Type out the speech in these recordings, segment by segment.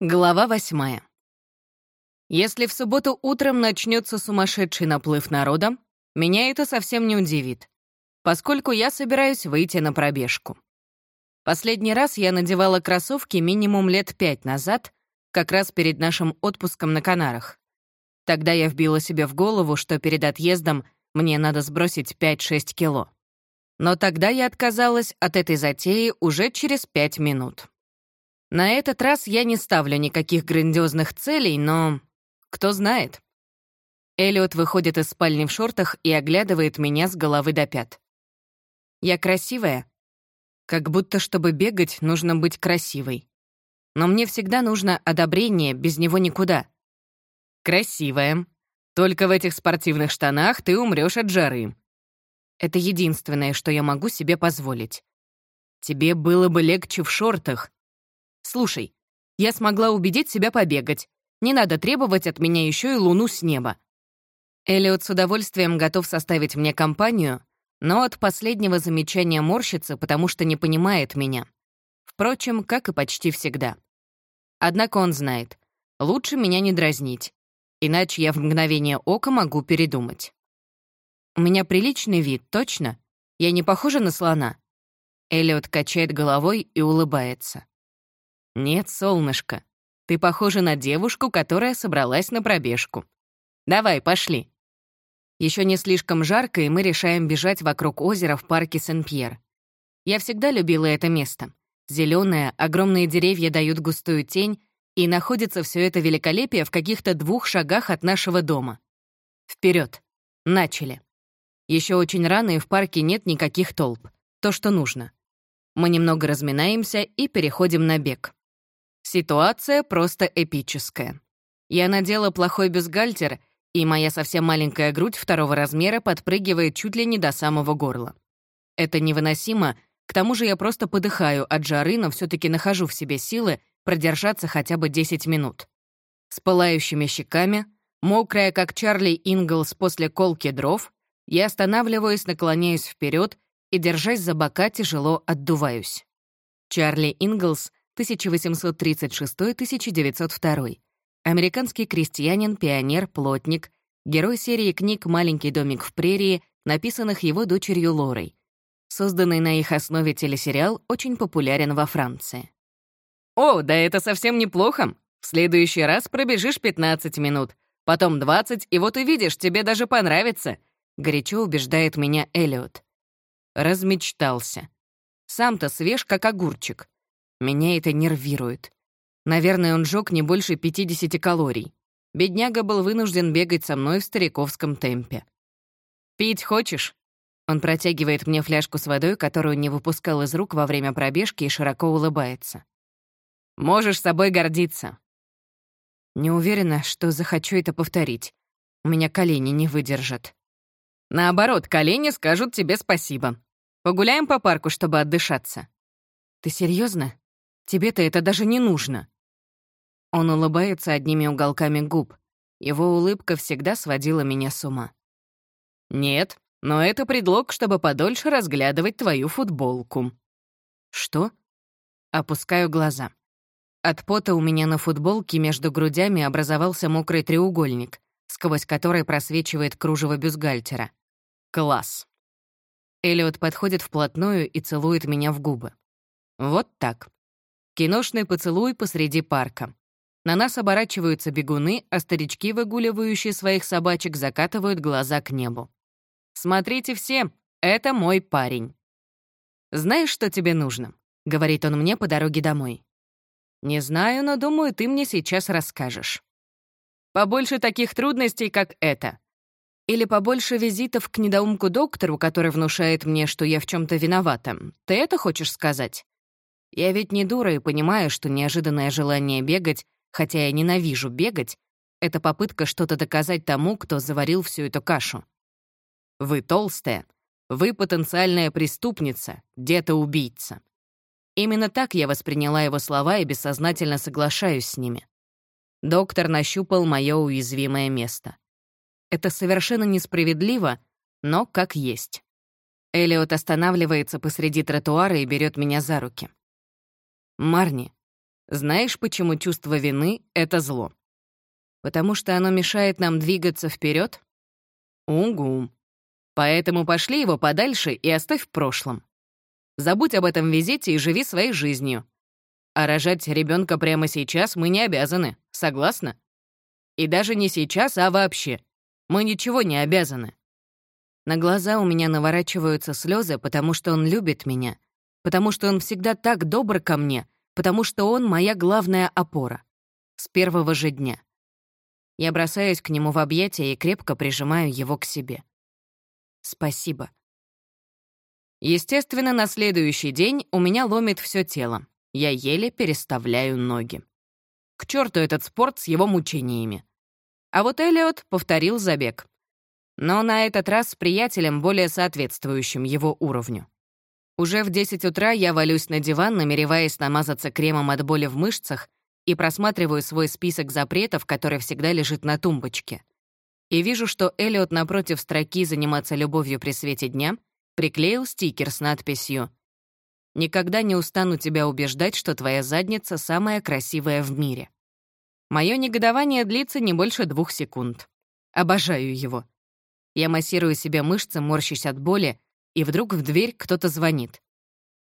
Глава восьмая. Если в субботу утром начнется сумасшедший наплыв народа, меня это совсем не удивит, поскольку я собираюсь выйти на пробежку. Последний раз я надевала кроссовки минимум лет пять назад, как раз перед нашим отпуском на Канарах. Тогда я вбила себе в голову, что перед отъездом мне надо сбросить 5-6 кило. Но тогда я отказалась от этой затеи уже через пять минут. На этот раз я не ставлю никаких грандиозных целей, но... Кто знает. Эллиот выходит из спальни в шортах и оглядывает меня с головы до пят. Я красивая? Как будто, чтобы бегать, нужно быть красивой. Но мне всегда нужно одобрение, без него никуда. Красивая. Только в этих спортивных штанах ты умрешь от жары. Это единственное, что я могу себе позволить. Тебе было бы легче в шортах, Слушай, я смогла убедить себя побегать. Не надо требовать от меня еще и луну с неба. Элиот с удовольствием готов составить мне компанию, но от последнего замечания морщится, потому что не понимает меня. Впрочем, как и почти всегда. Однако он знает, лучше меня не дразнить, иначе я в мгновение ока могу передумать. У меня приличный вид, точно? Я не похожа на слона? Элиот качает головой и улыбается. «Нет, солнышко, ты похожа на девушку, которая собралась на пробежку. Давай, пошли». Еще не слишком жарко, и мы решаем бежать вокруг озера в парке Сен-Пьер. Я всегда любила это место. Зеленое, огромные деревья дают густую тень, и находится все это великолепие в каких-то двух шагах от нашего дома. Вперед! Начали. Еще очень рано, и в парке нет никаких толп. То, что нужно. Мы немного разминаемся и переходим на бег. Ситуация просто эпическая. Я надела плохой бюстгальтер, и моя совсем маленькая грудь второго размера подпрыгивает чуть ли не до самого горла. Это невыносимо, к тому же я просто подыхаю от жары, но все таки нахожу в себе силы продержаться хотя бы 10 минут. С пылающими щеками, мокрая, как Чарли Инглс после колки дров, я останавливаюсь, наклоняюсь вперед и, держась за бока, тяжело отдуваюсь. Чарли Инглс 1836-1902. Американский крестьянин, пионер, плотник, герой серии книг «Маленький домик в прерии», написанных его дочерью Лорой. Созданный на их основе телесериал очень популярен во Франции. «О, да это совсем неплохо. В следующий раз пробежишь 15 минут, потом 20, и вот увидишь, тебе даже понравится», — горячо убеждает меня Эллиот. Размечтался. Сам-то свеж, как огурчик. Меня это нервирует. Наверное, он жёг не больше 50 калорий. Бедняга был вынужден бегать со мной в стариковском темпе. «Пить хочешь?» Он протягивает мне фляжку с водой, которую не выпускал из рук во время пробежки и широко улыбается. «Можешь собой гордиться». Не уверена, что захочу это повторить. У меня колени не выдержат. Наоборот, колени скажут тебе спасибо. Погуляем по парку, чтобы отдышаться. Ты серьезно? Тебе-то это даже не нужно». Он улыбается одними уголками губ. Его улыбка всегда сводила меня с ума. «Нет, но это предлог, чтобы подольше разглядывать твою футболку». «Что?» Опускаю глаза. От пота у меня на футболке между грудями образовался мокрый треугольник, сквозь который просвечивает кружево бюстгальтера. Класс. Эллиот подходит вплотную и целует меня в губы. Вот так. Киношный поцелуй посреди парка. На нас оборачиваются бегуны, а старички, выгуливающие своих собачек, закатывают глаза к небу. «Смотрите все, это мой парень». «Знаешь, что тебе нужно?» — говорит он мне по дороге домой. «Не знаю, но думаю, ты мне сейчас расскажешь». «Побольше таких трудностей, как это», или побольше визитов к недоумку доктору, который внушает мне, что я в чем то виновата. Ты это хочешь сказать? Я ведь не дура и понимаю, что неожиданное желание бегать, хотя я ненавижу бегать, это попытка что-то доказать тому, кто заварил всю эту кашу. Вы толстая. Вы потенциальная преступница, где-то убийца. Именно так я восприняла его слова и бессознательно соглашаюсь с ними. Доктор нащупал мое уязвимое место. Это совершенно несправедливо, но как есть. Элиот останавливается посреди тротуара и берет меня за руки. «Марни, Знаешь, почему чувство вины — это зло? Потому что оно мешает нам двигаться вперед? Угу. Поэтому пошли его подальше и оставь в прошлом. Забудь об этом визите и живи своей жизнью. А рожать ребенка прямо сейчас мы не обязаны, согласна? И даже не сейчас, а вообще. Мы ничего не обязаны. На глаза у меня наворачиваются слезы, потому что он любит меня, потому что он всегда так добр ко мне, потому что он моя главная опора. С первого же дня. Я бросаюсь к нему в объятия и крепко прижимаю его к себе. Спасибо. Естественно, на следующий день у меня ломит все тело. Я еле переставляю ноги. К черту этот спорт с его мучениями. А вот Элиот повторил забег но на этот раз с приятелем, более соответствующим его уровню. Уже в 10 утра я валюсь на диван, намереваясь намазаться кремом от боли в мышцах и просматриваю свой список запретов, который всегда лежит на тумбочке. И вижу, что Элliot напротив строки «Заниматься любовью при свете дня» приклеил стикер с надписью «Никогда не устану тебя убеждать, что твоя задница самая красивая в мире». Мое негодование длится не больше двух секунд. Обожаю его. Я массирую себе мышцы, морщусь от боли, и вдруг в дверь кто-то звонит.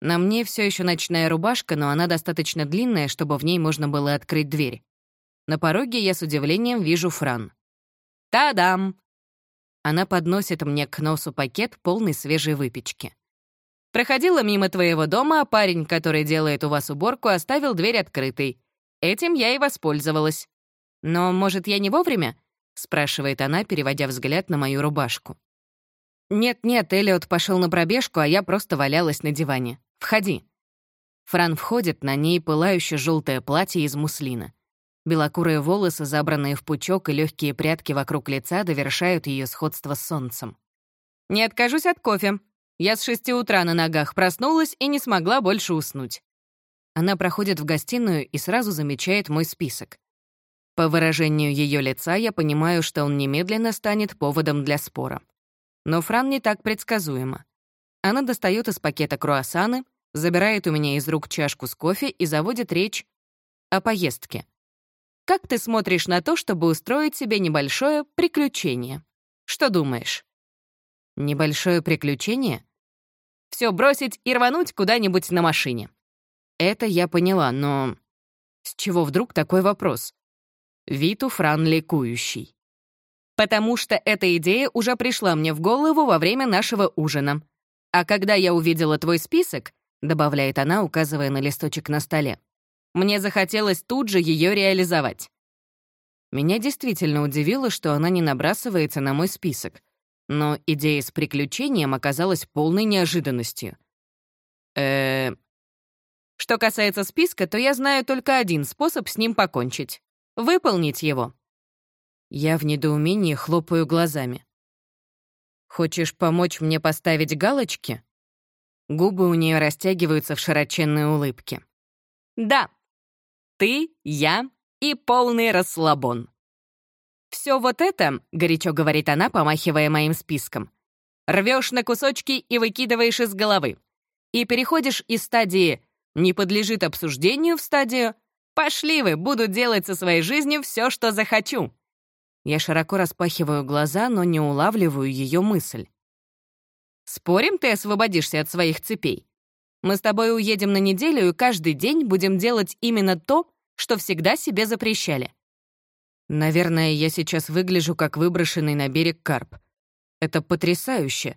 На мне все еще ночная рубашка, но она достаточно длинная, чтобы в ней можно было открыть дверь. На пороге я с удивлением вижу Фран. «Та-дам!» Она подносит мне к носу пакет, полный свежей выпечки. «Проходила мимо твоего дома, а парень, который делает у вас уборку, оставил дверь открытой. Этим я и воспользовалась. Но, может, я не вовремя? — спрашивает она, переводя взгляд на мою рубашку. «Нет-нет, Элliot пошел на пробежку, а я просто валялась на диване. Входи». Фран входит, на ней пылающее желтое платье из муслина. Белокурые волосы, забранные в пучок, и легкие прядки вокруг лица довершают ее сходство с солнцем. «Не откажусь от кофе. Я с шести утра на ногах проснулась и не смогла больше уснуть». Она проходит в гостиную и сразу замечает мой список. По выражению ее лица я понимаю, что он немедленно станет поводом для спора. Но Фран не так предсказуема. Она достает из пакета круассаны, забирает у меня из рук чашку с кофе и заводит речь о поездке. «Как ты смотришь на то, чтобы устроить себе небольшое приключение? Что думаешь?» «Небольшое приключение?» Все бросить и рвануть куда-нибудь на машине». Это я поняла, но... С чего вдруг такой вопрос? Вид Фран ликующий. «Потому что эта идея уже пришла мне в голову во время нашего ужина. А когда я увидела твой список», — добавляет она, указывая на листочек на столе, «мне захотелось тут же ее реализовать». Меня действительно удивило, что она не набрасывается на мой список. Но идея с приключением оказалась полной неожиданностью. э Что касается списка, то я знаю только один способ с ним покончить. Выполнить его». Я в недоумении хлопаю глазами. «Хочешь помочь мне поставить галочки?» Губы у нее растягиваются в широченной улыбке. «Да, ты, я и полный расслабон». «Все вот это», — горячо говорит она, помахивая моим списком, рвешь на кусочки и выкидываешь из головы. И переходишь из стадии «не подлежит обсуждению» в стадию Пошли вы, буду делать со своей жизнью все, что захочу. Я широко распахиваю глаза, но не улавливаю ее мысль. Спорим, ты освободишься от своих цепей? Мы с тобой уедем на неделю и каждый день будем делать именно то, что всегда себе запрещали. Наверное, я сейчас выгляжу как выброшенный на берег карп. Это потрясающе.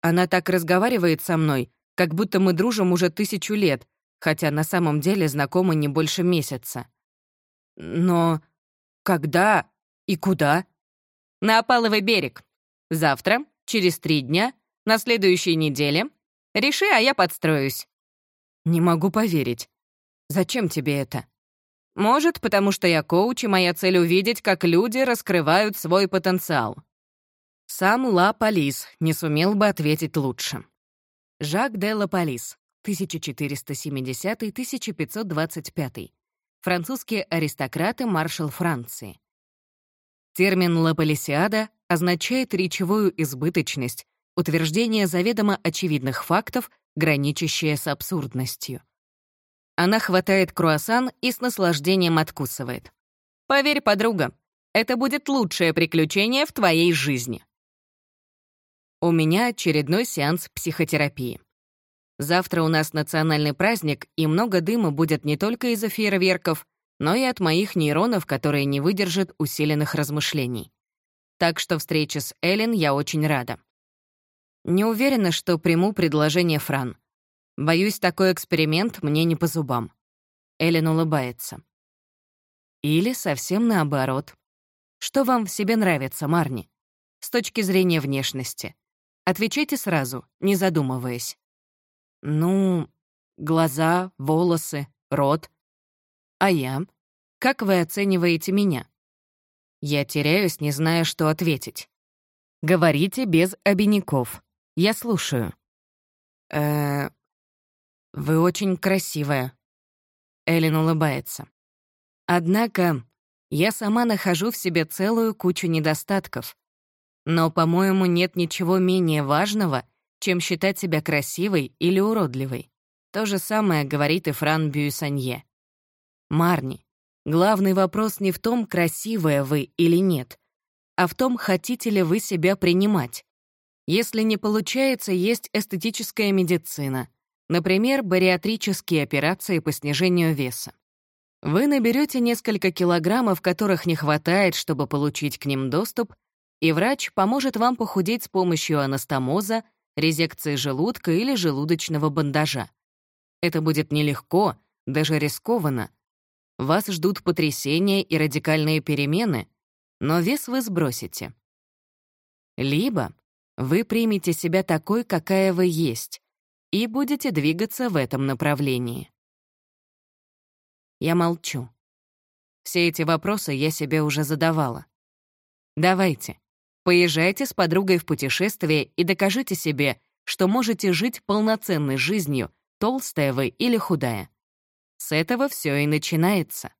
Она так разговаривает со мной, как будто мы дружим уже тысячу лет, хотя на самом деле знакомы не больше месяца. Но когда и куда? На Опаловый берег. Завтра, через три дня, на следующей неделе. Реши, а я подстроюсь. Не могу поверить. Зачем тебе это? Может, потому что я коуч, и моя цель увидеть, как люди раскрывают свой потенциал. Сам Ла Полис не сумел бы ответить лучше. Жак де Ла Полис, 1470-1525. Французские аристократы маршал Франции. Термин «лаполисиада» означает речевую избыточность, утверждение заведомо очевидных фактов, граничащее с абсурдностью. Она хватает круассан и с наслаждением откусывает. «Поверь, подруга, это будет лучшее приключение в твоей жизни». У меня очередной сеанс психотерапии. Завтра у нас национальный праздник, и много дыма будет не только из-за фейерверков, но и от моих нейронов, которые не выдержат усиленных размышлений. Так что встрече с Эллен я очень рада. Не уверена, что приму предложение Фран. Боюсь, такой эксперимент мне не по зубам. Эллен улыбается. Или совсем наоборот. Что вам в себе нравится, Марни? С точки зрения внешности. Отвечайте сразу, не задумываясь. Ну, глаза, волосы, рот. А я? Как вы оцениваете меня? Я теряюсь, не зная, что ответить. Говорите без обиняков. Я слушаю. э Вы очень красивая. Эллен улыбается. Однако я сама нахожу в себе целую кучу недостатков. Но, по-моему, нет ничего менее важного, чем считать себя красивой или уродливой. То же самое говорит и Фран Бюйсанье. Марни, главный вопрос не в том, красивая вы или нет, а в том, хотите ли вы себя принимать. Если не получается, есть эстетическая медицина, например, бариатрические операции по снижению веса. Вы наберете несколько килограммов, которых не хватает, чтобы получить к ним доступ, и врач поможет вам похудеть с помощью анастомоза, резекции желудка или желудочного бандажа. Это будет нелегко, даже рискованно. Вас ждут потрясения и радикальные перемены, но вес вы сбросите. Либо вы примете себя такой, какая вы есть, и будете двигаться в этом направлении. Я молчу. Все эти вопросы я себе уже задавала. Давайте, поезжайте с подругой в путешествие и докажите себе, что можете жить полноценной жизнью, толстая вы или худая. С этого все и начинается.